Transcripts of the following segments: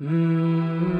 Mm-hmm.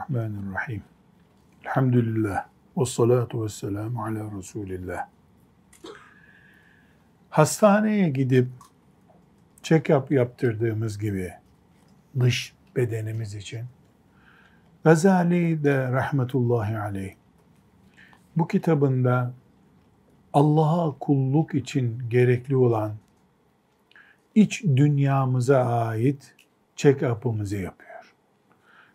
Bismillahirrahmanirrahim. Elhamdülillah. Ve salatu ve selamu ala Resulillah. Hastaneye gidip check-up yaptırdığımız gibi dış bedenimiz için Gazali de rahmetullahi aleyh bu kitabında Allah'a kulluk için gerekli olan iç dünyamıza ait check-up'ımızı yapıyor.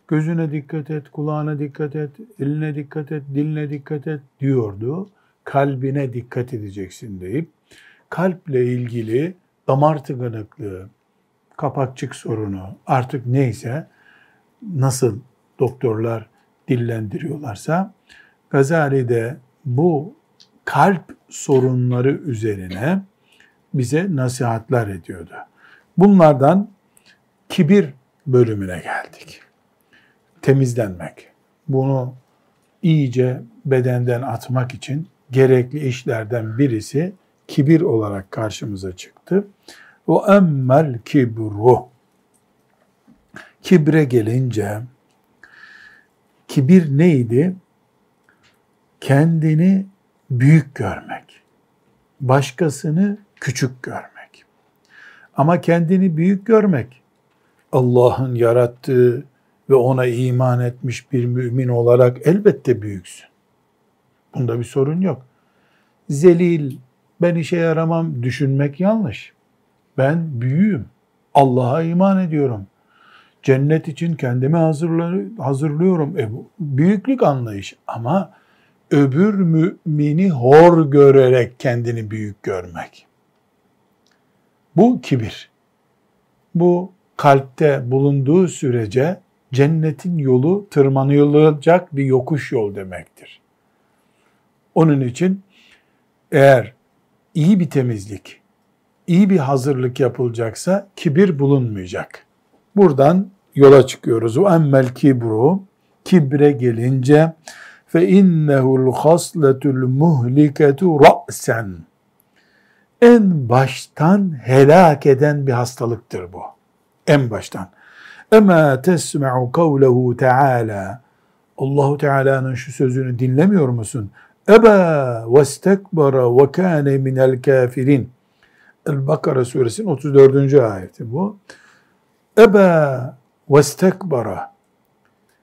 Gözüne dikkat et, kulağına dikkat et, eline dikkat et, diline dikkat et diyordu. Kalbine dikkat edeceksin deyip kalple ilgili damar tıkanıklığı, kapakçık sorunu artık neyse nasıl doktorlar dillendiriyorlarsa Gazali de bu kalp sorunları üzerine bize nasihatler ediyordu. Bunlardan kibir bölümüne geldik temizlenmek, bunu iyice bedenden atmak için gerekli işlerden birisi kibir olarak karşımıza çıktı. O emmel kibru. Kibre gelince kibir neydi? Kendini büyük görmek. Başkasını küçük görmek. Ama kendini büyük görmek Allah'ın yarattığı ve ona iman etmiş bir mümin olarak elbette büyüksün. Bunda bir sorun yok. Zelil, ben işe yaramam düşünmek yanlış. Ben büyüğüm. Allah'a iman ediyorum. Cennet için kendimi hazırlıyorum. E bu büyüklük anlayış ama öbür mümini hor görerek kendini büyük görmek. Bu kibir. Bu kalpte bulunduğu sürece cennetin yolu tırmanılacak bir yokuş yol demektir. Onun için eğer iyi bir temizlik, iyi bir hazırlık yapılacaksa kibir bulunmayacak. Buradan yola çıkıyoruz. O emmel kibru kibre gelince fe innehu'l hasletul muhliketu ra'sen en baştan helak eden bir hastalıktır bu. En baştan. Ema tesma'u kavlehu Teala. Allahu Teala'nın şu sözünü dinlemiyor musun? Eba ve istekbara ve kâne minel kafirin. El-Bakara suresinin 34. ayeti bu. Eba ve istekbara.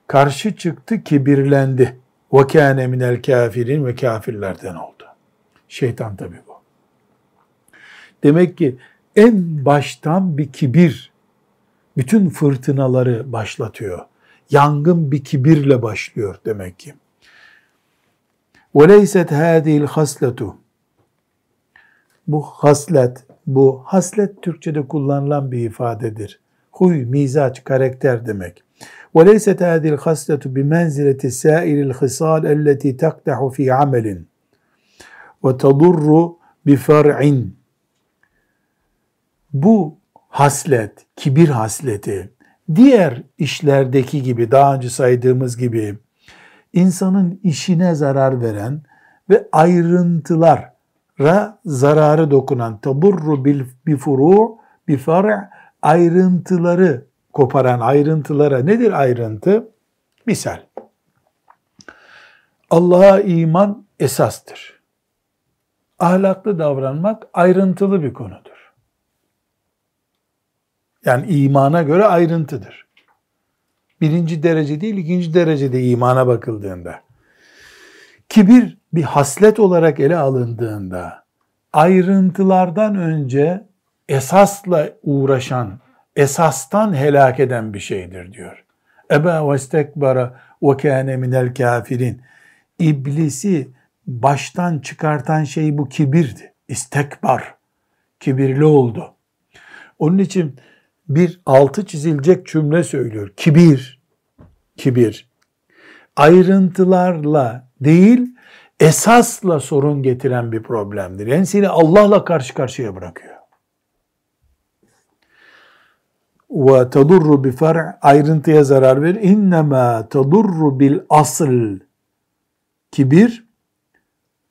Karşı çıktı, kibirlendi. Ve kâne minel kafirin ve kafirlerden oldu. Şeytan tabi bu. Demek ki en baştan bir kibir bütün fırtınaları başlatıyor. Yangın bir kibirle başlıyor demek ki. وَلَيْسَتْ هَذِهِ الْخَسْلَةُ Bu haslet, bu haslet Türkçe'de kullanılan bir ifadedir. Huy, mizaç, karakter demek. وَلَيْسَتْ هَذِهِ الْخَسْلَةُ بِمَنْزِلَةِ سَائِرِ الْخِصَالِ الَّتِي تَقْدَحُ فِي عَمَلٍ وَتَضُرُّ بِفَرْعٍ Bu haslet, kibir hasleti, diğer işlerdeki gibi, daha önce saydığımız gibi insanın işine zarar veren ve ayrıntılara zararı dokunan taburru bil bifuru bi far' ayrıntıları koparan ayrıntılara nedir ayrıntı? Misal. Allah'a iman esastır. Ahlaklı davranmak ayrıntılı bir konudur. Yani imana göre ayrıntıdır. Birinci derece değil, ikinci derecede imana bakıldığında. Kibir bir haslet olarak ele alındığında, ayrıntılardan önce esasla uğraşan, esastan helak eden bir şeydir diyor. Ebe ve istekbara ve kâne minel kafirin. İblisi baştan çıkartan şey bu kibirdi. İstekbar. Kibirli oldu. Onun için bir altı çizilecek cümle söylüyor. Kibir, kibir. Ayrıntılarla değil, esasla sorun getiren bir problemdir. Yani seni Allah'la karşı karşıya bırakıyor. Ve tadurru bi far' ayrıntıya zarar verir. İnnemâ tadurru bil asl. Kibir,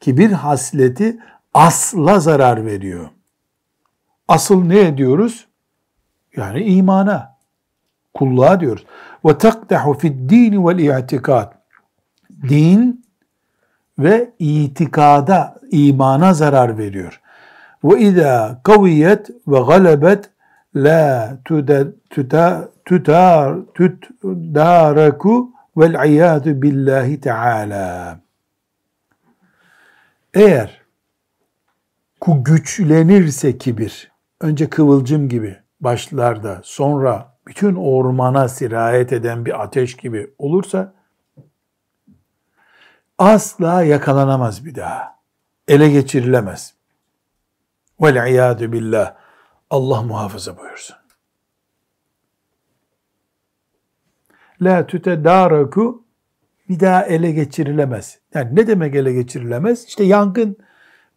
kibir hasleti asla zarar veriyor. Asıl ne ediyoruz? Yani imana, kulluğa diyoruz. Ve takdahu fid dini vel i'tikad. Din ve itikada, imana zarar veriyor. Ve izâ kaviyet ve galebet la tutar tutdaraku vel iyadu billahi teala. Eğer ku güçlenirse kibir, önce kıvılcım gibi başlarda, sonra bütün ormana sirayet eden bir ateş gibi olursa asla yakalanamaz bir daha. Ele geçirilemez. Vel iyadu billah. Allah muhafaza buyursun. La tütedaraku bir daha ele geçirilemez. Yani ne demek ele geçirilemez? İşte yangın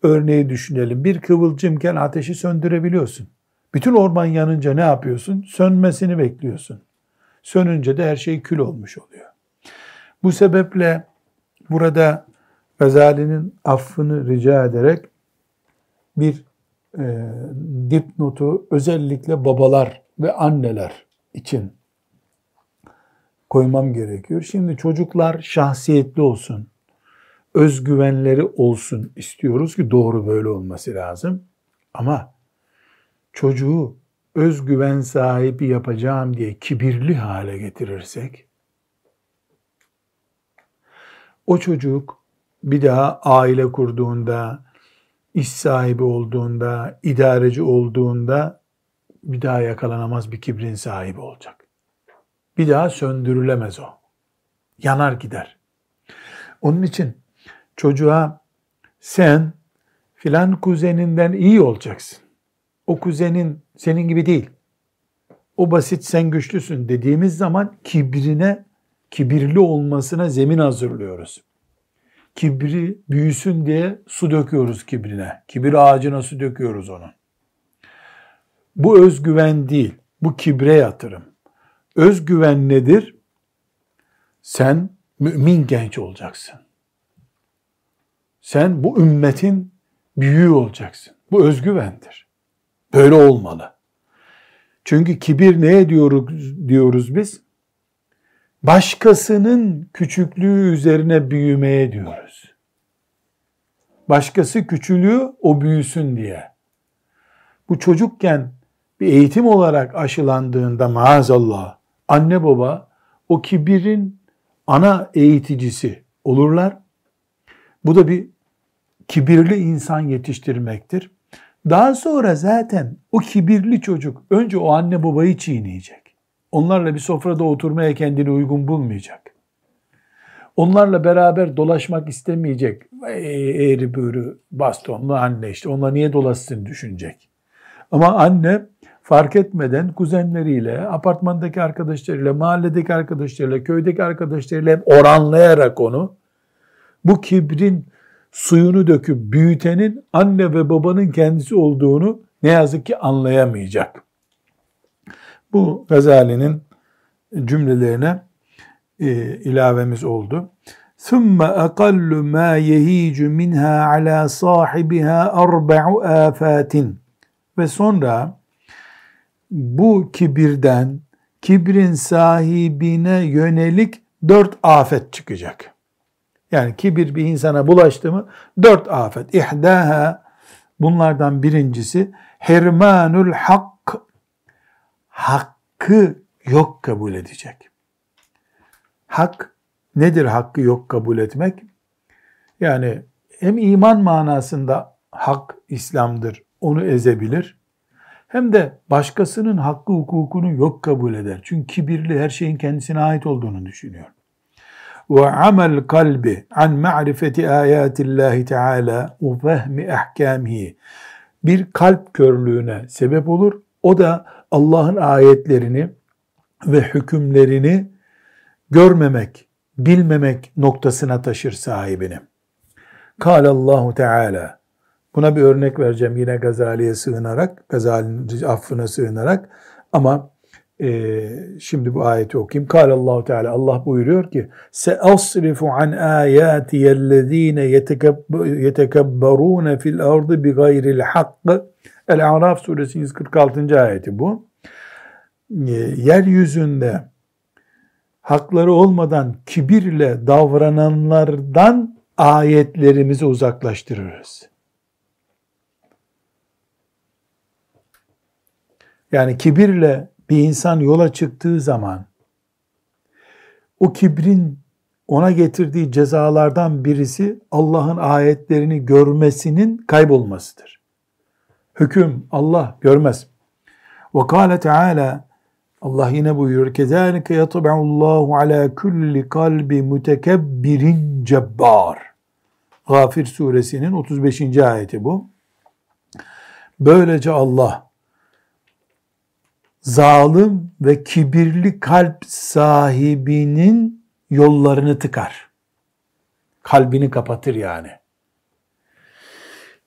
örneği düşünelim. Bir kıvılcımken ateşi söndürebiliyorsun. Bütün orman yanınca ne yapıyorsun? Sönmesini bekliyorsun. Sönünce de her şey kül olmuş oluyor. Bu sebeple burada Gazali'nin affını rica ederek bir e, dipnotu özellikle babalar ve anneler için koymam gerekiyor. Şimdi çocuklar şahsiyetli olsun, özgüvenleri olsun istiyoruz ki doğru böyle olması lazım. Ama çocuğu özgüven sahibi yapacağım diye kibirli hale getirirsek, o çocuk bir daha aile kurduğunda, iş sahibi olduğunda, idareci olduğunda bir daha yakalanamaz bir kibrin sahibi olacak. Bir daha söndürülemez o. Yanar gider. Onun için çocuğa sen filan kuzeninden iyi olacaksın. O kuzenin senin gibi değil. O basit sen güçlüsün dediğimiz zaman kibrine, kibirli olmasına zemin hazırlıyoruz kibri büyüsün diye su döküyoruz kibrine. Kibir ağacına su döküyoruz onun. Bu özgüven değil, bu kibre yatırım. Özgüven nedir? Sen mümin genç olacaksın. Sen bu ümmetin büyüğü olacaksın. Bu özgüvendir. Böyle olmalı. Çünkü kibir neye diyoruz, diyoruz biz? başkasının küçüklüğü üzerine büyümeye diyoruz. Başkası küçülüyor, o büyüsün diye. Bu çocukken bir eğitim olarak aşılandığında maazallah anne baba o kibirin ana eğiticisi olurlar. Bu da bir kibirli insan yetiştirmektir. Daha sonra zaten o kibirli çocuk önce o anne babayı çiğneyecek. Onlarla bir sofrada oturmaya kendini uygun bulmayacak. Onlarla beraber dolaşmak istemeyecek. Eğri büğrü bastonlu anne işte onunla niye dolaşsın düşünecek. Ama anne fark etmeden kuzenleriyle, apartmandaki arkadaşlarıyla, mahalledeki arkadaşlarıyla, köydeki arkadaşlarıyla oranlayarak onu bu kibrin suyunu döküp büyütenin anne ve babanın kendisi olduğunu ne yazık ki anlayamayacak. Bu Gazali'nin cümlelerine e, ilavemiz oldu. ثُمَّ أَقَلُّ مَا يَه۪يجُ مِنْهَا عَلَى صَاحِبِهَا أَرْبَعُ آفَاتٍ Ve sonra bu kibirden, kibrin sahibine yönelik dört afet çıkacak. Yani kibir bir insana bulaştı mı dört afet. İhdaha bunlardan birincisi hermanul hak hakkı yok kabul edecek. Hak nedir hakkı yok kabul etmek? Yani hem iman manasında hak İslam'dır, onu ezebilir. Hem de başkasının hakkı hukukunu yok kabul eder. Çünkü kibirli her şeyin kendisine ait olduğunu düşünüyor. Ve amel kalbi an ma'rifeti ayatillahi teala ve fehmi ahkamihi bir kalp körlüğüne sebep olur. O da Allah'ın ayetlerini ve hükümlerini görmemek, bilmemek noktasına taşır sahibini. Allahu Teala. Buna bir örnek vereceğim yine Gazali'ye sığınarak, Gazali'nin affına sığınarak ama e, şimdi bu ayeti okuyayım. Allahu Teala Allah buyuruyor ki: "Seasrifu an ayatiyellezine yetekebberun fil ardı bi gayril hakk." El-Araf suresi 146. ayeti bu. E, yeryüzünde hakları olmadan kibirle davrananlardan ayetlerimizi uzaklaştırırız. Yani kibirle bir insan yola çıktığı zaman o kibrin ona getirdiği cezalardan birisi Allah'ın ayetlerini görmesinin kaybolmasıdır. Hüküm Allah görmez. Ve kâle Teala Allah yine buyuruyor. Kezalike yatba'ullahu ala kulli kalbi mutekebbirin cebbar. Gafir suresinin 35. ayeti bu. Böylece Allah zalim ve kibirli kalp sahibinin yollarını tıkar. Kalbini kapatır yani.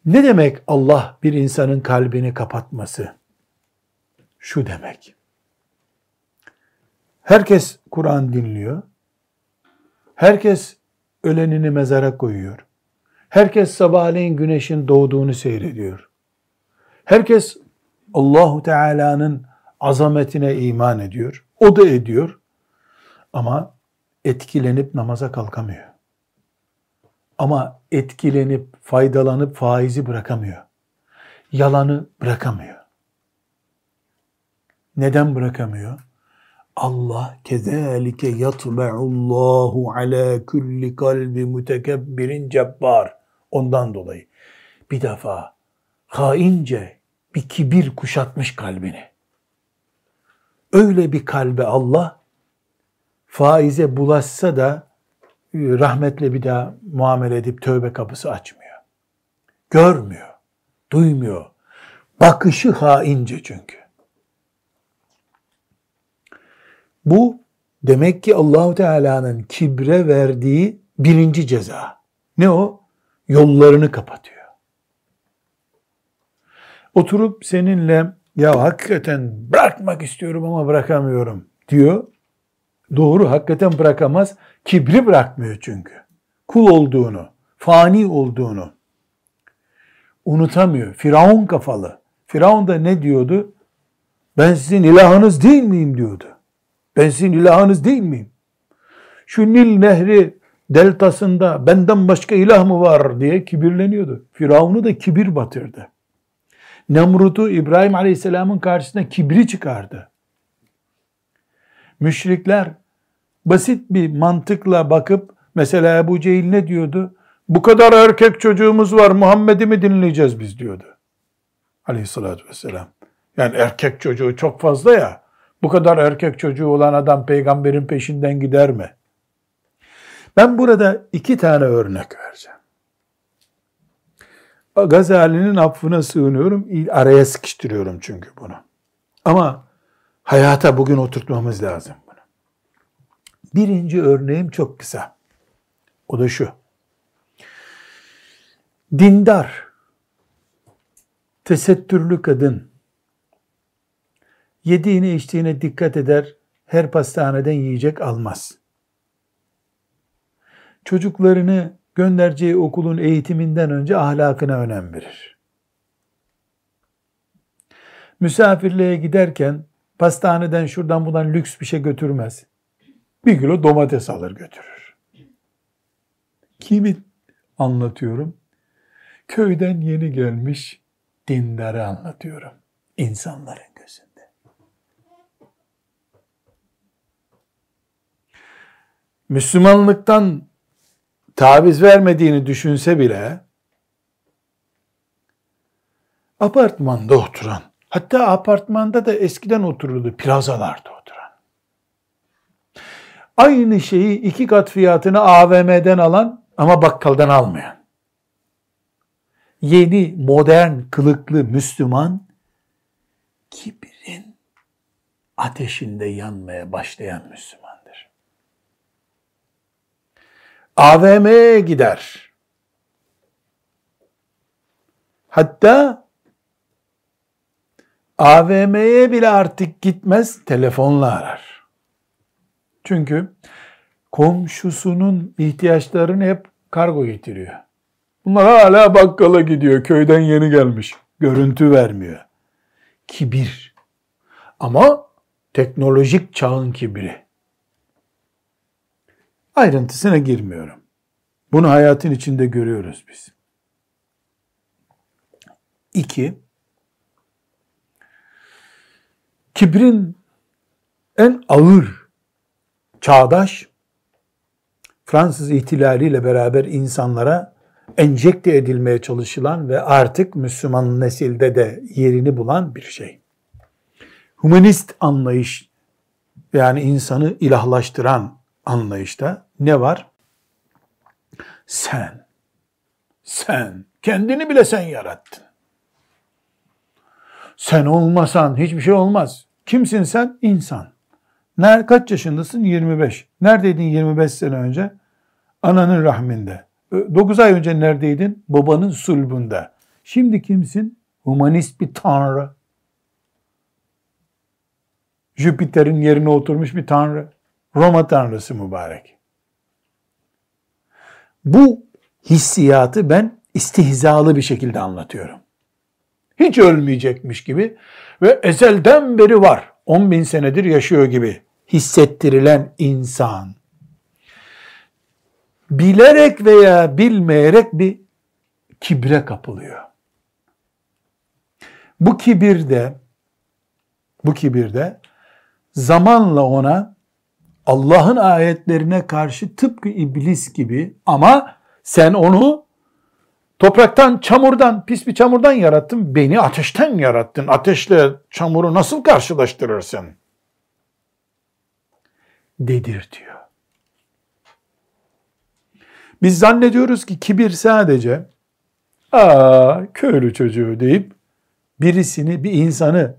Ne demek Allah bir insanın kalbini kapatması? Şu demek. Herkes Kur'an dinliyor. Herkes ölenini mezara koyuyor. Herkes sabahleyin güneşin doğduğunu seyrediyor. Herkes Allahu Teala'nın azametine iman ediyor. O da ediyor. Ama etkilenip namaza kalkamıyor. Ama etkilenip, faydalanıp faizi bırakamıyor. Yalanı bırakamıyor. Neden bırakamıyor? Allah kezalike yatba'ullahu ala kulli kalbi mutekebbirin cebbar. Ondan dolayı bir defa haince bir kibir kuşatmış kalbini. Öyle bir kalbe Allah faize bulaşsa da e, rahmetle bir daha muamele edip tövbe kapısı açmıyor. Görmüyor, duymuyor. Bakışı haince çünkü. Bu demek ki Allahu Teala'nın kibre verdiği birinci ceza. Ne o? Yollarını kapatıyor. Oturup seninle ya hakikaten bırakmak istiyorum ama bırakamıyorum diyor. Doğru hakikaten bırakamaz. Kibri bırakmıyor çünkü. Kul olduğunu, fani olduğunu unutamıyor. Firavun kafalı. Firavun da ne diyordu? Ben sizin ilahınız değil miyim diyordu. Ben sizin ilahınız değil miyim? Şu Nil Nehri deltasında benden başka ilah mı var diye kibirleniyordu. Firavun'u da kibir batırdı. Nemrut'u İbrahim Aleyhisselam'ın karşısına kibri çıkardı. Müşrikler basit bir mantıkla bakıp mesela Ebu Cehil ne diyordu? Bu kadar erkek çocuğumuz var Muhammed'i mi dinleyeceğiz biz diyordu. Aleyhissalatü vesselam. Yani erkek çocuğu çok fazla ya. Bu kadar erkek çocuğu olan adam peygamberin peşinden gider mi? Ben burada iki tane örnek vereceğim. Gazali'nin affına sığınıyorum. Araya sıkıştırıyorum çünkü bunu. Ama hayata bugün oturtmamız lazım bunu. Birinci örneğim çok kısa. O da şu. Dindar, tesettürlü kadın, yediğine içtiğine dikkat eder, her pastaneden yiyecek almaz. Çocuklarını göndereceği okulun eğitiminden önce ahlakına önem verir. Misafirliğe giderken pastaneden şuradan buradan lüks bir şey götürmez. Bir kilo domates alır götürür. Kimi anlatıyorum? Köyden yeni gelmiş dindarı anlatıyorum. insanların gözünde. Müslümanlıktan taviz vermediğini düşünse bile apartmanda oturan, hatta apartmanda da eskiden otururdu plazalarda oturan. Aynı şeyi iki kat fiyatını AVM'den alan ama bakkaldan almayan. yeni modern kılıklı Müslüman kibrin ateşinde yanmaya başlayan Müslümandır. AVM'ye gider. Hatta AVM'ye bile artık gitmez, telefonla arar. Çünkü komşusunun ihtiyaçlarını hep kargo getiriyor. Bunlar hala bakkala gidiyor, köyden yeni gelmiş. Görüntü vermiyor. Kibir. Ama teknolojik çağın kibri. Ayrıntısına girmiyorum. Bunu hayatın içinde görüyoruz biz. İki, kibrin en ağır çağdaş Fransız ihtilaliyle beraber insanlara enjekte edilmeye çalışılan ve artık Müslüman nesilde de yerini bulan bir şey. Humanist anlayış yani insanı ilahlaştıran anlayışta ne var? Sen, sen, kendini bile sen yarattın. Sen olmasan hiçbir şey olmaz. Kimsin sen? İnsan. Ner kaç yaşındasın? 25. Neredeydin 25 sene önce? Ananın rahminde. 9 ay önce neredeydin? Babanın sulbunda. Şimdi kimsin? Humanist bir tanrı. Jüpiter'in yerine oturmuş bir tanrı. Roma tanrısı mübarek. Bu hissiyatı ben istihzalı bir şekilde anlatıyorum. Hiç ölmeyecekmiş gibi ve ezelden beri var. 10 bin senedir yaşıyor gibi hissettirilen insan bilerek veya bilmeyerek bir kibre kapılıyor. Bu kibirde bu kibirde zamanla ona Allah'ın ayetlerine karşı tıpkı iblis gibi ama sen onu topraktan, çamurdan, pis bir çamurdan yarattın. Beni ateşten yarattın. Ateşle çamuru nasıl karşılaştırırsın? Dedir diyor. Biz zannediyoruz ki kibir sadece aa köylü çocuğu deyip birisini, bir insanı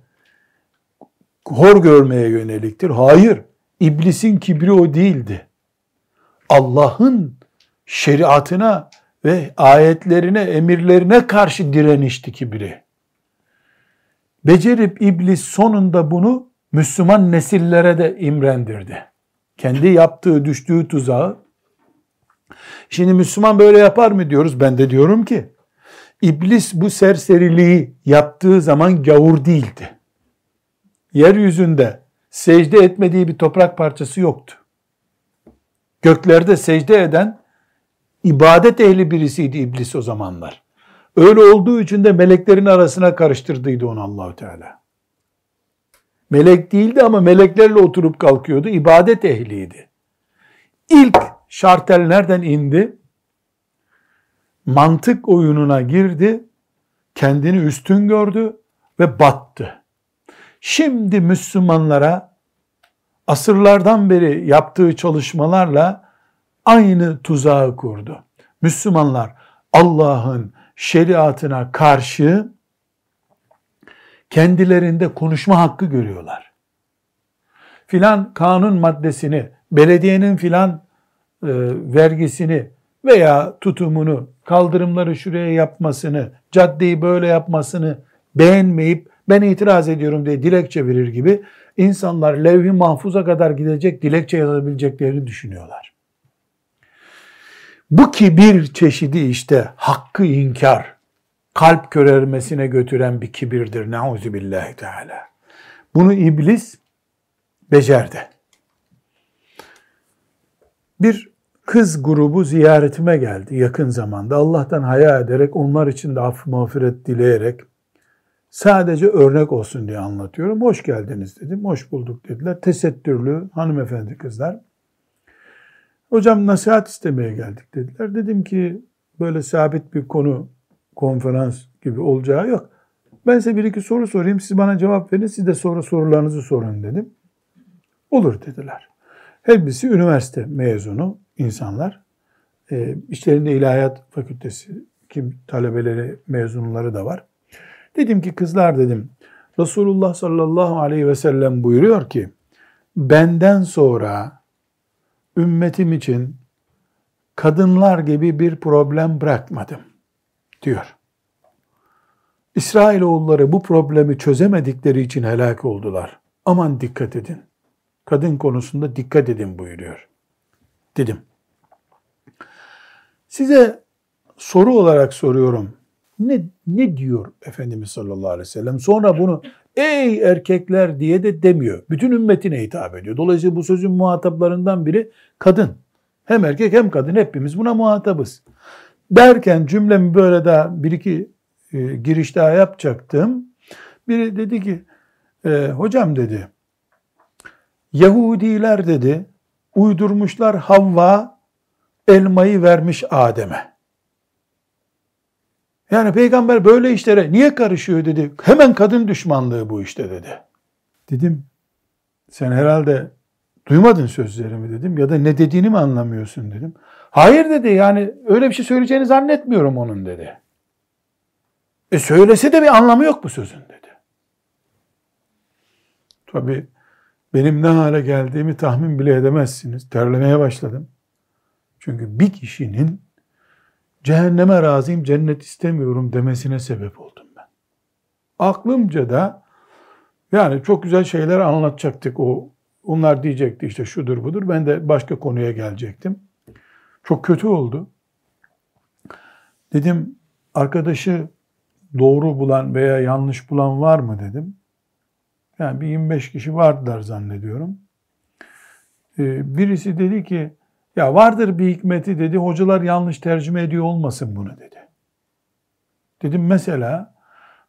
hor görmeye yöneliktir. Hayır. İblisin kibri o değildi. Allah'ın şeriatına ve ayetlerine, emirlerine karşı direnişti kibri. Becerip iblis sonunda bunu Müslüman nesillere de imrendirdi. Kendi yaptığı, düştüğü tuzağı. Şimdi Müslüman böyle yapar mı diyoruz? Ben de diyorum ki, iblis bu serseriliği yaptığı zaman gavur değildi yeryüzünde secde etmediği bir toprak parçası yoktu. Göklerde secde eden ibadet ehli birisiydi iblis o zamanlar. Öyle olduğu için de meleklerin arasına karıştırdıydı onu Allahu Teala. Melek değildi ama meleklerle oturup kalkıyordu. İbadet ehliydi. İlk şartel nereden indi? Mantık oyununa girdi. Kendini üstün gördü ve battı. Şimdi Müslümanlara asırlardan beri yaptığı çalışmalarla aynı tuzağı kurdu. Müslümanlar Allah'ın şeriatına karşı kendilerinde konuşma hakkı görüyorlar. Filan kanun maddesini, belediyenin filan e, vergisini veya tutumunu, kaldırımları şuraya yapmasını, caddeyi böyle yapmasını beğenmeyip ben itiraz ediyorum diye dilekçe verir gibi insanlar levh-i mahfuza kadar gidecek dilekçe yazabileceklerini düşünüyorlar. Bu kibir çeşidi işte hakkı inkar, kalp körermesine götüren bir kibirdir. Nauzu billahi teala. Bunu iblis becerdi. Bir kız grubu ziyaretime geldi yakın zamanda. Allah'tan haya ederek, onlar için de af mağfiret dileyerek Sadece örnek olsun diye anlatıyorum. Hoş geldiniz dedim. Hoş bulduk dediler. Tesettürlü hanımefendi kızlar. Hocam nasihat istemeye geldik dediler. Dedim ki böyle sabit bir konu konferans gibi olacağı yok. Ben size bir iki soru sorayım. Siz bana cevap verin. Siz de soru sorularınızı sorun dedim. Olur dediler. Hepsi üniversite mezunu insanlar. E, işlerinde ilahiyat fakültesi kim talebeleri, mezunları da var. Dedim ki kızlar dedim, Resulullah sallallahu aleyhi ve sellem buyuruyor ki, benden sonra ümmetim için kadınlar gibi bir problem bırakmadım diyor. İsrailoğulları bu problemi çözemedikleri için helak oldular. Aman dikkat edin. Kadın konusunda dikkat edin buyuruyor. Dedim. Size soru olarak soruyorum. Ne, ne diyor Efendimiz sallallahu aleyhi ve sellem? Sonra bunu ey erkekler diye de demiyor. Bütün ümmetine hitap ediyor. Dolayısıyla bu sözün muhataplarından biri kadın. Hem erkek hem kadın hepimiz buna muhatabız. Derken cümlemi böyle daha bir iki e, giriş daha yapacaktım. Biri dedi ki e, hocam dedi Yahudiler dedi uydurmuşlar Havva elmayı vermiş Adem'e. Yani peygamber böyle işlere niye karışıyor dedi. Hemen kadın düşmanlığı bu işte dedi. Dedim sen herhalde duymadın sözlerimi dedim ya da ne dediğini mi anlamıyorsun dedim. Hayır dedi yani öyle bir şey söyleyeceğini zannetmiyorum onun dedi. E söylese de bir anlamı yok bu sözün dedi. Tabi benim ne hale geldiğimi tahmin bile edemezsiniz. Terlemeye başladım. Çünkü bir kişinin cehenneme razıyım, cennet istemiyorum demesine sebep oldum ben. Aklımca da yani çok güzel şeyler anlatacaktık. O onlar diyecekti işte şudur budur. Ben de başka konuya gelecektim. Çok kötü oldu. Dedim arkadaşı doğru bulan veya yanlış bulan var mı dedim. Yani bir 25 kişi vardılar zannediyorum. Ee, birisi dedi ki ya vardır bir hikmeti dedi. Hocalar yanlış tercüme ediyor olmasın bunu dedi. Dedim mesela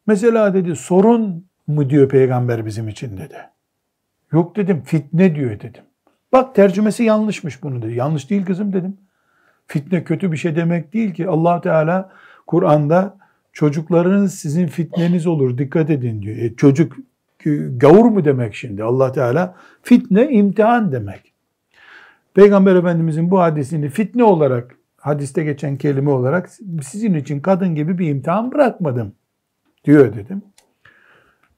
mesela dedi sorun mu diyor peygamber bizim için dedi. Yok dedim fitne diyor dedim. Bak tercümesi yanlışmış bunu dedi. Yanlış değil kızım dedim. Fitne kötü bir şey demek değil ki. allah Teala Kur'an'da çocuklarınız sizin fitneniz olur dikkat edin diyor. E, çocuk gavur mu demek şimdi allah Teala? Fitne imtihan demek. Peygamber Efendimizin bu hadisini fitne olarak, hadiste geçen kelime olarak sizin için kadın gibi bir imtihan bırakmadım diyor dedim.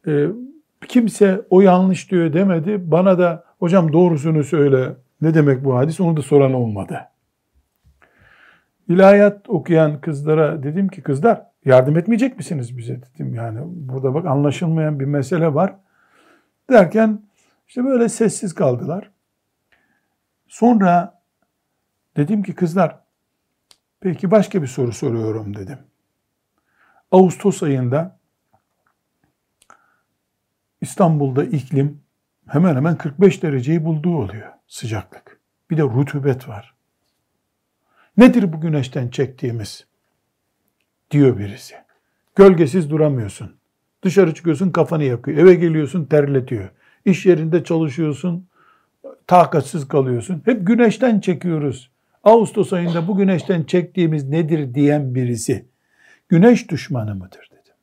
E, kimse o yanlış diyor demedi. Bana da hocam doğrusunu söyle ne demek bu hadis onu da soran olmadı. İlahiyat okuyan kızlara dedim ki kızlar yardım etmeyecek misiniz bize dedim. Yani burada bak anlaşılmayan bir mesele var. Derken işte böyle sessiz kaldılar. Sonra dedim ki kızlar peki başka bir soru soruyorum dedim. Ağustos ayında İstanbul'da iklim hemen hemen 45 dereceyi bulduğu oluyor sıcaklık. Bir de rutubet var. Nedir bu güneşten çektiğimiz? Diyor birisi. Gölgesiz duramıyorsun. Dışarı çıkıyorsun kafanı yakıyor. Eve geliyorsun terletiyor. İş yerinde çalışıyorsun takatsiz kalıyorsun. Hep güneşten çekiyoruz. Ağustos ayında bu güneşten çektiğimiz nedir diyen birisi güneş düşmanı mıdır dedim.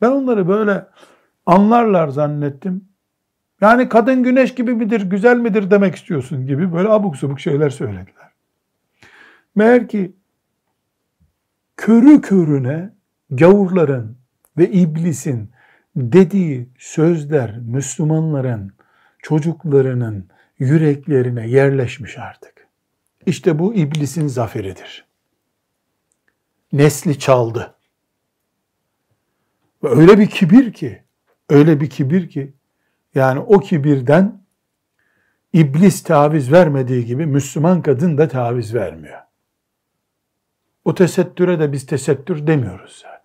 Ben onları böyle anlarlar zannettim. Yani kadın güneş gibi midir, güzel midir demek istiyorsun gibi böyle abuk subuk şeyler söylediler. Meğer ki körü körüne gavurların ve iblisin dediği sözler Müslümanların çocuklarının yüreklerine yerleşmiş artık. İşte bu iblisin zaferidir. Nesli çaldı. Ve öyle bir kibir ki, öyle bir kibir ki, yani o kibirden iblis taviz vermediği gibi Müslüman kadın da taviz vermiyor. O tesettüre de biz tesettür demiyoruz zaten.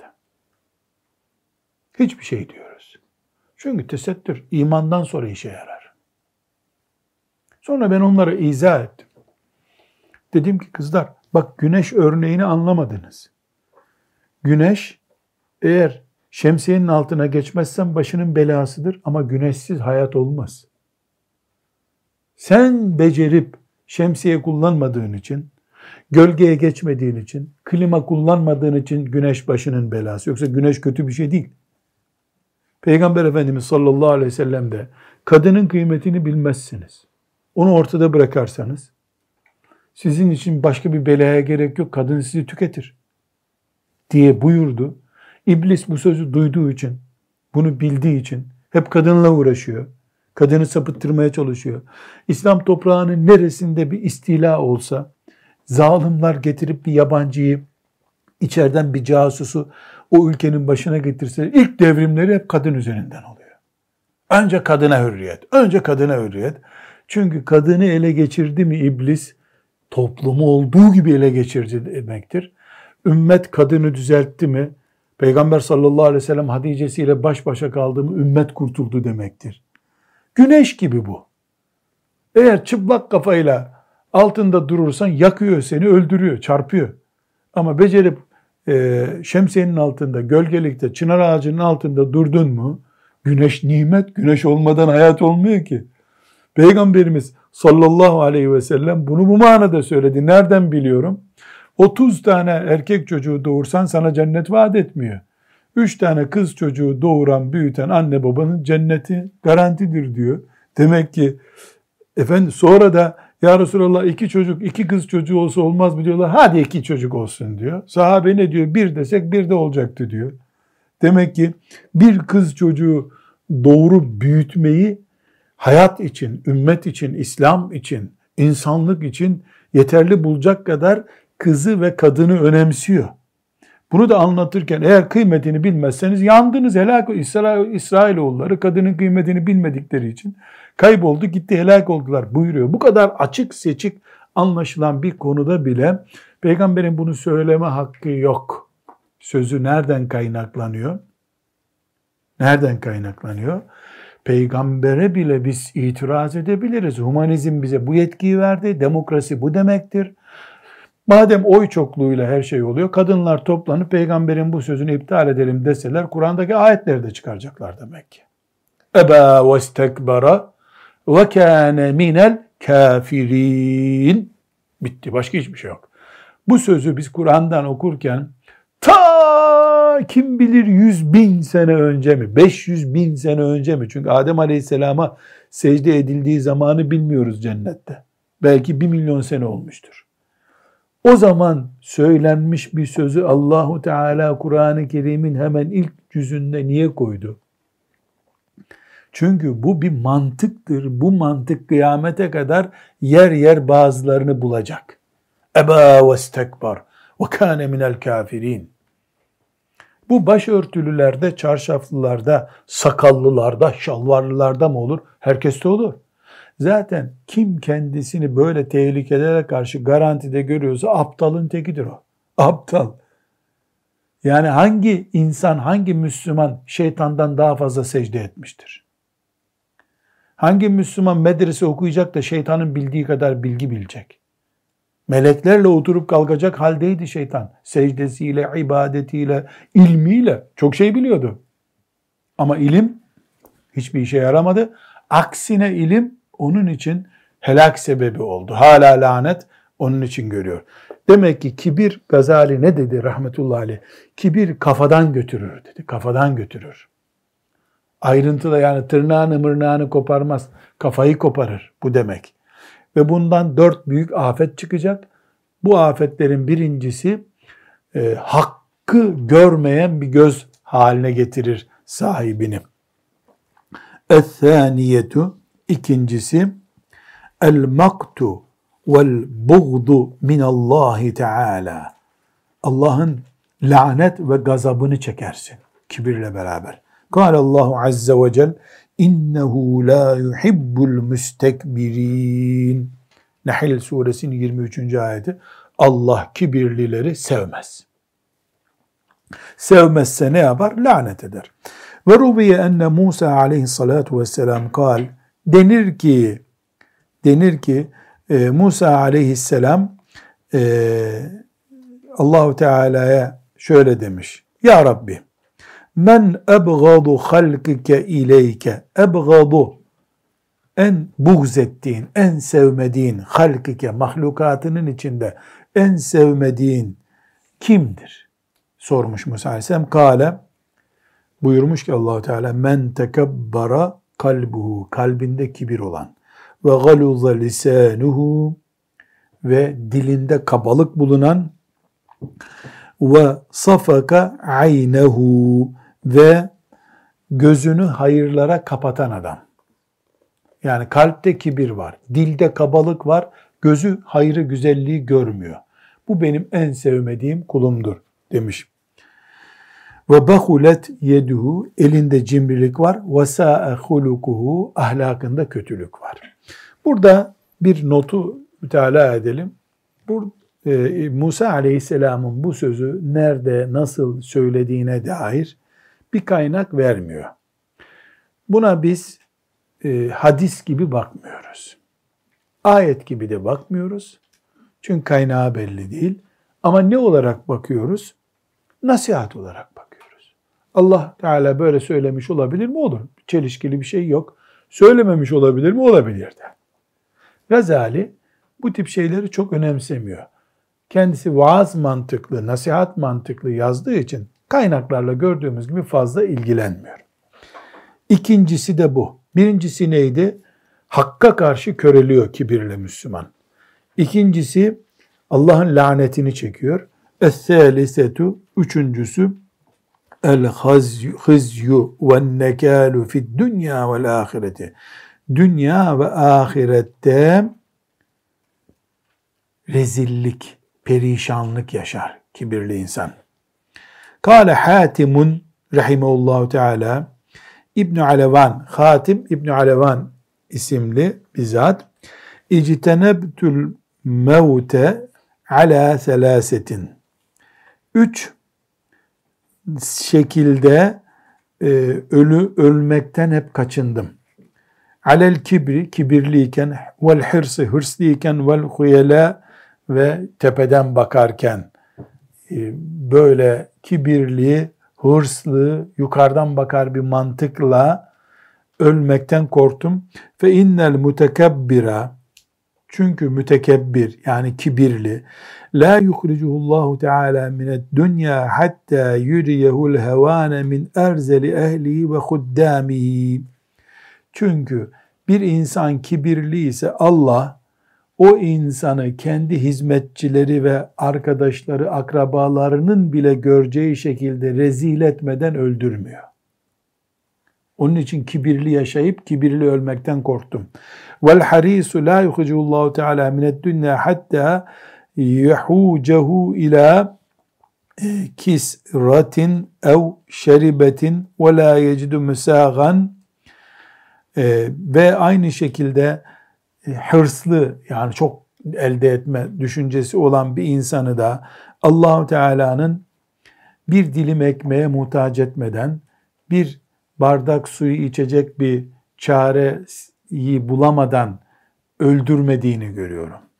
Hiçbir şey diyoruz. Çünkü tesettür imandan sonra işe yarar. Sonra ben onlara izah ettim. Dedim ki kızlar bak güneş örneğini anlamadınız. Güneş eğer şemsiyenin altına geçmezsen başının belasıdır ama güneşsiz hayat olmaz. Sen becerip şemsiye kullanmadığın için, gölgeye geçmediğin için, klima kullanmadığın için güneş başının belası. Yoksa güneş kötü bir şey değil. Peygamber Efendimiz sallallahu aleyhi ve sellem de kadının kıymetini bilmezsiniz. Onu ortada bırakarsanız Sizin için başka bir belaya gerek yok. Kadın sizi tüketir. Diye buyurdu. İblis bu sözü duyduğu için, bunu bildiği için hep kadınla uğraşıyor. Kadını sapıttırmaya çalışıyor. İslam toprağının neresinde bir istila olsa, zalimler getirip bir yabancıyı, içeriden bir casusu o ülkenin başına getirse, ilk devrimleri hep kadın üzerinden oluyor. Önce kadına hürriyet, önce kadına hürriyet. Çünkü kadını ele geçirdi mi iblis, toplumu olduğu gibi ele geçirdi demektir. Ümmet kadını düzeltti mi, Peygamber sallallahu aleyhi ve sellem Hatice'si ile baş başa kaldı mı ümmet kurtuldu demektir. Güneş gibi bu. Eğer çıplak kafayla altında durursan yakıyor seni, öldürüyor, çarpıyor. Ama becerip e, şemsiyenin altında, gölgelikte, çınar ağacının altında durdun mu, güneş nimet, güneş olmadan hayat olmuyor ki. Peygamberimiz sallallahu aleyhi ve sellem bunu bu manada söyledi. Nereden biliyorum? 30 tane erkek çocuğu doğursan sana cennet vaat etmiyor. 3 tane kız çocuğu doğuran, büyüten anne babanın cenneti garantidir diyor. Demek ki efendim sonra da ya Resulallah iki çocuk, iki kız çocuğu olsa olmaz mı diyorlar. Hadi iki çocuk olsun diyor. Sahabe ne diyor? Bir desek bir de olacaktı diyor. Demek ki bir kız çocuğu doğurup büyütmeyi hayat için, ümmet için, İslam için, insanlık için yeterli bulacak kadar kızı ve kadını önemsiyor. Bunu da anlatırken eğer kıymetini bilmezseniz yandınız helak İsrail, İsrailoğulları kadının kıymetini bilmedikleri için kayboldu gitti helak oldular buyuruyor. Bu kadar açık seçik anlaşılan bir konuda bile peygamberin bunu söyleme hakkı yok. Sözü nereden kaynaklanıyor? Nereden kaynaklanıyor? Peygambere bile biz itiraz edebiliriz. Humanizm bize bu yetkiyi verdi. Demokrasi bu demektir. Madem oy çokluğuyla her şey oluyor, kadınlar toplanıp peygamberin bu sözünü iptal edelim deseler, Kur'an'daki ayetleri de çıkaracaklar demek ki. Eba ve istekbara ve kâne minel kafirin. Bitti. Başka hiçbir şey yok. Bu sözü biz Kur'an'dan okurken ta kim bilir yüz bin sene önce mi, 500 bin sene önce mi? Çünkü Adem Aleyhisselam'a secde edildiği zamanı bilmiyoruz cennette. Belki bir milyon sene olmuştur. O zaman söylenmiş bir sözü Allahu Teala Kur'an-ı Kerim'in hemen ilk cüzünde niye koydu? Çünkü bu bir mantıktır. Bu mantık kıyamete kadar yer yer bazılarını bulacak. Eba ve istekbar ve kâne minel kafirin. Bu başörtülülerde, çarşaflılarda, sakallılarda, şalvarlılarda mı olur? Herkeste olur. Zaten kim kendisini böyle tehlikelere karşı garantide görüyorsa aptalın tekidir o. Aptal. Yani hangi insan, hangi Müslüman şeytandan daha fazla secde etmiştir? Hangi Müslüman medrese okuyacak da şeytanın bildiği kadar bilgi bilecek? Meleklerle oturup kalkacak haldeydi şeytan. Secdesiyle, ibadetiyle, ilmiyle çok şey biliyordu. Ama ilim hiçbir işe yaramadı. Aksine ilim onun için helak sebebi oldu. Hala lanet onun için görüyor. Demek ki kibir Gazali ne dedi rahmetullahi aleyh? Kibir kafadan götürür dedi. Kafadan götürür. Ayrıntıda yani tırnağını mırnağını koparmaz. Kafayı koparır bu demek. Ve bundan dört büyük afet çıkacak. Bu afetlerin birincisi e, hakkı görmeyen bir göz haline getirir sahibini. Es-saniyetu İkincisi el maktu vel buğdu min Allah Teala. Allah'ın lanet ve gazabını çekersin kibirle beraber. Kâle Allahu azze ve cel innehu la yuhibbul müstekbirin. Nahl suresinin 23. ayeti. Allah kibirlileri sevmez. Sevmezse ne yapar? Lanet eder. Ve rubiye enne Musa aleyhissalatu vesselam kal denir ki denir ki e, Musa aleyhisselam e, Allahu Teala'ya şöyle demiş. Ya Rabbi men ebgadu halkike ileyke ebgadu en buğz ettiğin, en sevmediğin halkike mahlukatının içinde en sevmediğin kimdir? Sormuş Musa Aleyhisselam. Kale buyurmuş ki Allahu Teala men tekebbara kalbuhu kalbinde kibir olan ve galuza lisanuhu ve dilinde kabalık bulunan ve safaka aynehu ve gözünü hayırlara kapatan adam. Yani kalpte kibir var, dilde kabalık var, gözü hayrı güzelliği görmüyor. Bu benim en sevmediğim kulumdur demiş. Ve bahulet yeduhu elinde cimrilik var. Ve sa'e hulukuhu ahlakında kötülük var. Burada bir notu mütalaa edelim. Bu e, Musa Aleyhisselam'ın bu sözü nerede, nasıl söylediğine dair bir kaynak vermiyor. Buna biz e, hadis gibi bakmıyoruz. Ayet gibi de bakmıyoruz. Çünkü kaynağı belli değil. Ama ne olarak bakıyoruz? Nasihat olarak bakıyoruz. Allah Teala böyle söylemiş olabilir mi? Olur. Çelişkili bir şey yok. Söylememiş olabilir mi? Olabilir de. Gazali bu tip şeyleri çok önemsemiyor. Kendisi vaaz mantıklı, nasihat mantıklı yazdığı için kaynaklarla gördüğümüz gibi fazla ilgilenmiyor. İkincisi de bu. Birincisi neydi? Hakka karşı köreliyor kibirli Müslüman. İkincisi Allah'ın lanetini çekiyor. Es-salisetu üçüncüsü el hizyu ve nekalu fid dünya vel ahireti. Dünya ve ahirette rezillik, perişanlık yaşar kibirli insan. Kale Hatimun rahimehullahu teala İbn Alevan, Hatim İbn Alevan isimli bizzat İctenebtül mevte ala selasetin. Üç şekilde e, ölü ölmekten hep kaçındım. Alel kibri kibirliyken vel hırsı hırslıyken vel huyela ve tepeden bakarken e, böyle kibirli, hırslı, yukarıdan bakar bir mantıkla ölmekten korktum. Fe innel mutekebbira çünkü mütekebbir yani kibirli la yukhricuhullahu teala mined dünya hatta yuriyehul hevane min erzeli ehlihi ve huddamihi. Çünkü bir insan kibirli ise Allah o insanı kendi hizmetçileri ve arkadaşları, akrabalarının bile göreceği şekilde rezil etmeden öldürmüyor. Onun için kibirli yaşayıp kibirli ölmekten korktum. Vel harisu la yukhricullahu teala mined dünya hatta yuhucehu ila e, kisratin ev şeribetin ve la yecidu müsagan e, ve aynı şekilde e, hırslı yani çok elde etme düşüncesi olan bir insanı da Allahu Teala'nın bir dilim ekmeğe muhtaç etmeden bir bardak suyu içecek bir çareyi bulamadan öldürmediğini görüyorum.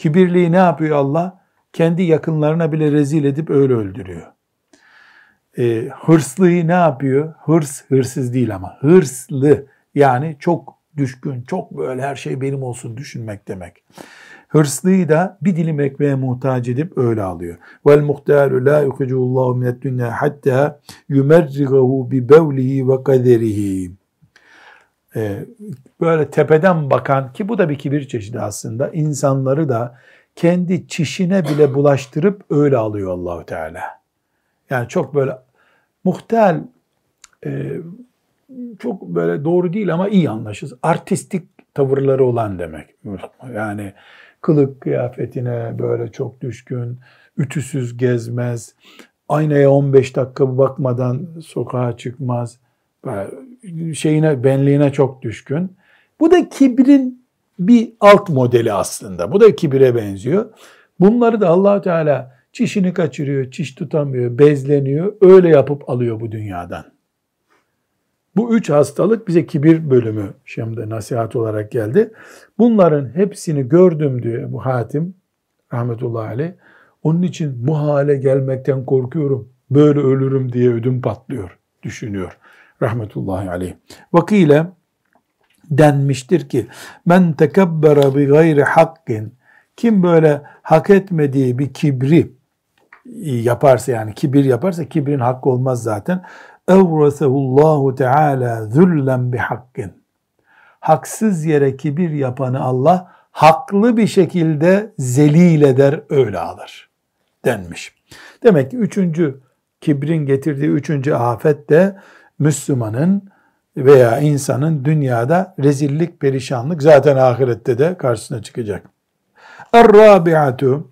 Kibirliği ne yapıyor Allah? Kendi yakınlarına bile rezil edip öyle öldürüyor. E, hırslıyı ne yapıyor? Hırs, hırsız değil ama hırslı yani çok düşkün, çok böyle her şey benim olsun düşünmek demek. Hırslıyı da bir dilim ekmeğe muhtaç edip öyle alıyor. Vel muhtaru la yukhricullahu mined dünya hatta yumerrigahu bi bevlihi ve kaderihi. Böyle tepeden bakan ki bu da bir kibir çeşidi aslında insanları da kendi çişine bile bulaştırıp öyle alıyor Allahu Teala. Yani çok böyle muhtel e, çok böyle doğru değil ama iyi anlaşız. Artistik tavırları olan demek. Yani kılık kıyafetine böyle çok düşkün, ütüsüz gezmez, aynaya 15 dakika bakmadan sokağa çıkmaz, şeyine, benliğine çok düşkün. Bu da kibrin bir alt modeli aslında. Bu da kibire benziyor. Bunları da allah Teala çişini kaçırıyor, çiş tutamıyor, bezleniyor. Öyle yapıp alıyor bu dünyadan. Bu üç hastalık bize kibir bölümü şimdi nasihat olarak geldi. Bunların hepsini gördüm diyor bu hatim rahmetullahi aleyh. Onun için bu hale gelmekten korkuyorum. Böyle ölürüm diye ödüm patlıyor, düşünüyor rahmetullahi aleyh. Vakile denmiştir ki men tekebbere bi gayri hakkin kim böyle hak etmediği bir kibri yaparsa yani kibir yaparsa kibrin hakkı olmaz zaten evrasehullahu teala zullen bihakkin. Haksız yere kibir yapanı Allah haklı bir şekilde zelil eder öyle alır denmiş. Demek ki üçüncü kibrin getirdiği üçüncü afet de Müslümanın veya insanın dünyada rezillik, perişanlık zaten ahirette de karşısına çıkacak. Er-rabi'atu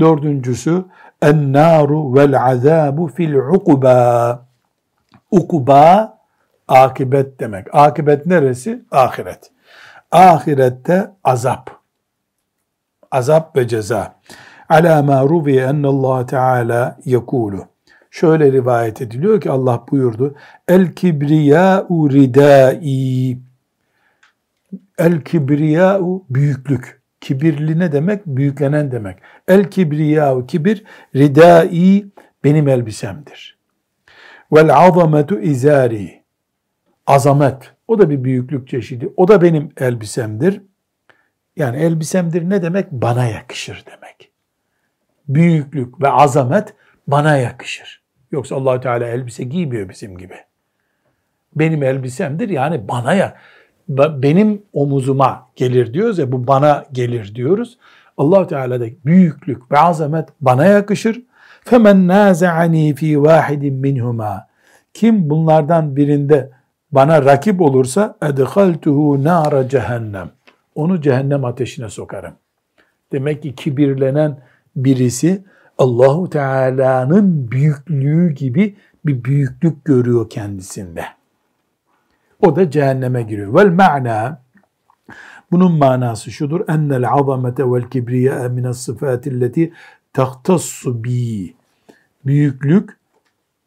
dördüncüsü en-naru vel azabu fil ukuba. Ukuba akibet demek. Akibet neresi? Ahiret. Ahirette azap. Azap ve ceza. Ala ma ruviye ennallahu teala yekulu. Şöyle rivayet ediliyor ki Allah buyurdu. El kibriyâ'u ridâi. El kibriyâ'u büyüklük. Kibirli ne demek? Büyüklenen demek. El kibriyâ'u kibir ridâi benim elbisemdir. Vel azametu izâri. Azamet. O da bir büyüklük çeşidi. O da benim elbisemdir. Yani elbisemdir ne demek? Bana yakışır demek. Büyüklük ve azamet bana yakışır. Yoksa allah Teala elbise giymiyor bizim gibi. Benim elbisemdir yani bana ya benim omuzuma gelir diyoruz ya bu bana gelir diyoruz. allah Teala'da büyüklük ve azamet bana yakışır. Femen nazaani fi vahidin minhuma. Kim bunlardan birinde bana rakip olursa edhaltuhu nara cehennem. Onu cehennem ateşine sokarım. Demek ki kibirlenen birisi Allahu Teala'nın büyüklüğü gibi bir büyüklük görüyor kendisinde. O da cehenneme giriyor. Vel ma'na bunun manası şudur. Ennel azamete vel kibriya mines sıfatilleti tahtassu bi. Büyüklük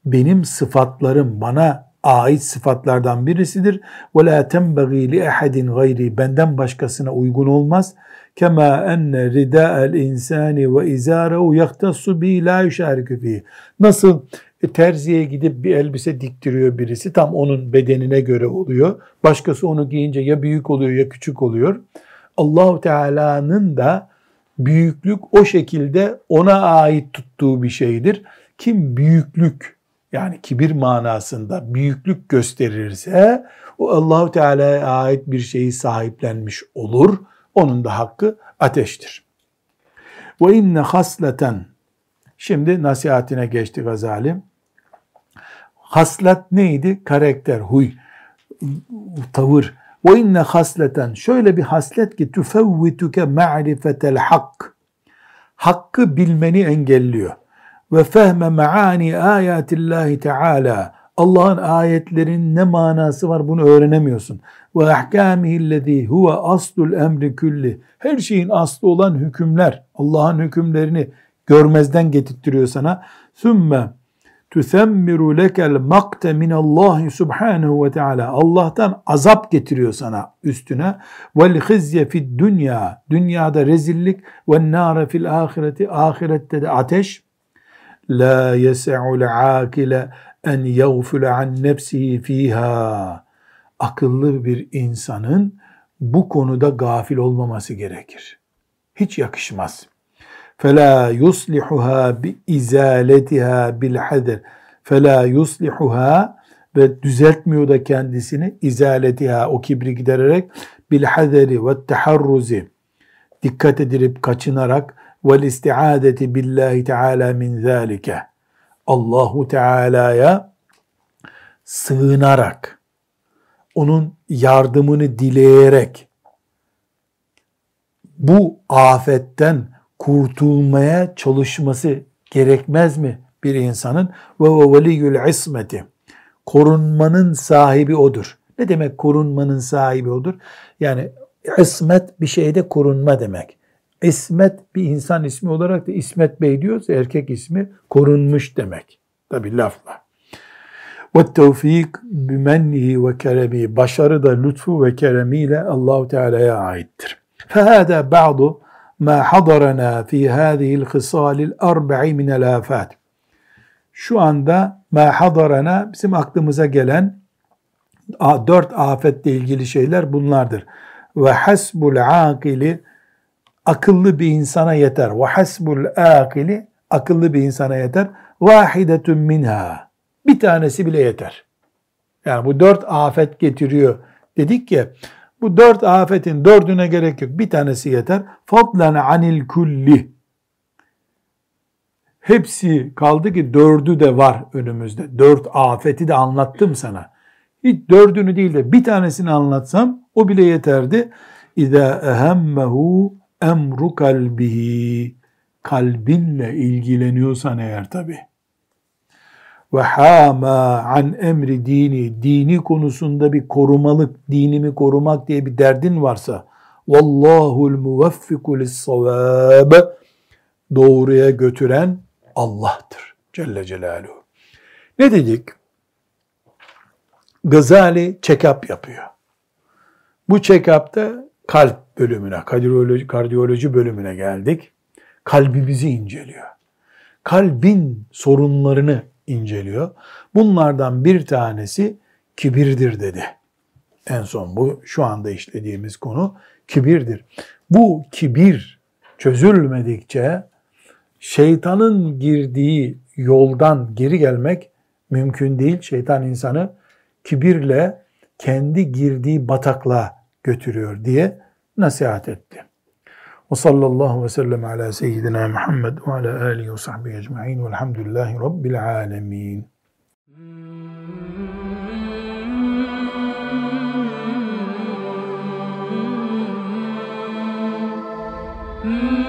benim sıfatlarım bana ait sıfatlardan birisidir. Ve la tenbagî li ehadin gayri benden başkasına uygun olmaz. Kema enne rida'el insani ve izarehu yahtassu bi la yüşariku fi. Nasıl terziye gidip bir elbise diktiriyor birisi tam onun bedenine göre oluyor. Başkası onu giyince ya büyük oluyor ya küçük oluyor. Allahu Teala'nın da büyüklük o şekilde ona ait tuttuğu bir şeydir. Kim büyüklük yani kibir manasında büyüklük gösterirse o Allahu Teala'ya ait bir şeyi sahiplenmiş olur. Onun da hakkı ateştir. Ve inne hasleten Şimdi nasihatine geçti Gazali. Haslet neydi? Karakter, huy, tavır. Ve inne hasleten şöyle bir haslet ki tüfevvituke ma'rifetel hak. Hakkı bilmeni engelliyor. Ve fehme maani ayatillahi teala. Allah'ın ayetlerin ne manası var bunu öğrenemiyorsun. Ve ahkamihillezî huve aslul emri külli. Her şeyin aslı olan hükümler, Allah'ın hükümlerini görmezden getirtiyor sana. Sümme tüsemmiru lekel makte minallahi subhanahu ve teala. Allah'tan azap getiriyor sana üstüne. Vel hizye fid dünya. Dünyada rezillik ve nâre fil ahireti. Ahirette de ateş. La yes'ul akile en yagfule an nefsihi fiha. Akıllı bir insanın bu konuda gafil olmaması gerekir. Hiç yakışmaz. Fela yuslihuha bi izaletiha bil hadir. Fela yuslihuha ve düzeltmiyor da kendisini izaletiha o kibri gidererek bil haderi ve taharruzi dikkat edilip kaçınarak ve istiadeti billahi teala min zalike Allahu Teala'ya sığınarak onun yardımını dileyerek bu afetten kurtulmaya çalışması gerekmez mi bir insanın? Ve ve veliyül ismeti. Korunmanın sahibi odur. Ne demek korunmanın sahibi odur? Yani ismet bir şeyde korunma demek. İsmet bir insan ismi olarak da İsmet Bey diyoruz. Erkek ismi korunmuş demek. Tabi lafla. Ve tevfik bimennihi ve keremi. Başarı da lütfu ve keremiyle Allahu Teala'ya aittir. Fehâdâ ba'du ma hadarana fi hâzihil hısâlil arba'i minel afat. Şu anda ma hadarana bizim aklımıza gelen dört afetle ilgili şeyler bunlardır. Ve hasbul akili akıllı bir insana yeter. Ve hasbul akili akıllı bir insana yeter. Vahidetun minha. Bir tanesi bile yeter. Yani bu dört afet getiriyor. Dedik ki Bu dört afetin dördüne gerek yok. Bir tanesi yeter. Fadlan anil kulli. Hepsi kaldı ki dördü de var önümüzde. Dört afeti de anlattım sana. Hiç dördünü değil de bir tanesini anlatsam o bile yeterdi. İza ehemmehu emru kalbihi. Kalbinle ilgileniyorsan eğer tabi. Ve hama an emri dini. Dini konusunda bir korumalık, dinimi korumak diye bir derdin varsa. Vallahul muvaffiku lissavab. Doğruya götüren Allah'tır. Celle Celaluhu. Ne dedik? Gazali check-up yapıyor. Bu check-up'ta kalp bölümüne, kardiyoloji, kardiyoloji bölümüne geldik. Kalbimizi inceliyor. Kalbin sorunlarını inceliyor. Bunlardan bir tanesi kibirdir dedi. En son bu şu anda işlediğimiz konu kibirdir. Bu kibir çözülmedikçe şeytanın girdiği yoldan geri gelmek mümkün değil. Şeytan insanı kibirle kendi girdiği bataklığa götürüyor diye nasihat etti. Ve sallallahu ve sellem ala seyyidina Muhammed ve ala alihi ve sahbihi ecma'in velhamdülillahi rabbil alemin. Mm-hmm.